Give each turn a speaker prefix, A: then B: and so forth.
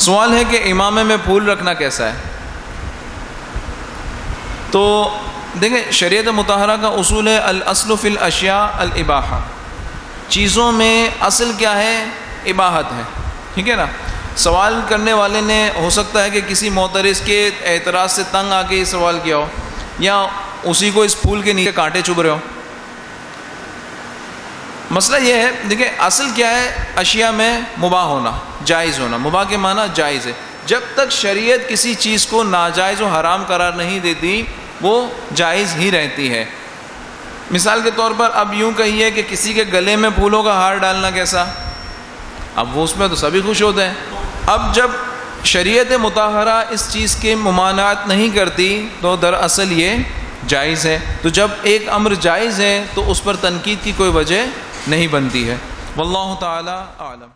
A: سوال ہے کہ امامے میں پھول رکھنا کیسا ہے؟ تو دیکھیں، شریعت مطالعہ کا اصول ہے الاصل فی الاشیاء الاباحہ۔ چیزوں میں اصل کیا ہے؟ اباحت ہے۔ ٹھیک ہے نا؟ سوال کرنے والے نے ہو سکتا ہے کہ کسی معترض کے اعتراض سے تنگ آ کے یہ سوال کیا ہو، یا اسی کو اس پھول کے نیچے کانٹے چبھ رہے ہو۔ مسئلہ یہ ہے، دیکھیں، اصل کیا ہے؟ اشیاء میں مباح ہونا، جائز ہونا۔ مباح کے معنی جائز ہے۔ جب تک شریعت کسی چیز کو ناجائز و حرام قرار نہیں دیتی، وہ جائز ہی رہتی ہے۔ مثال کے طور پر، اب یوں کہیے کہ کسی کے گلے میں پھولوں کا ہار ڈالنا کیسا؟ اب وہ اس میں تو سبھی خوش ہوتے ہیں۔ اب جب شریعت مطالعہ اس چیز کے ممانعات نہیں کرتی، تو دراصل یہ جائز ہے۔ تو جب ایک امر جائز ہے، تو اس پر تنقید کی کوئی وجہ نہیں بنتی ہے۔ واللہ تعالی عالم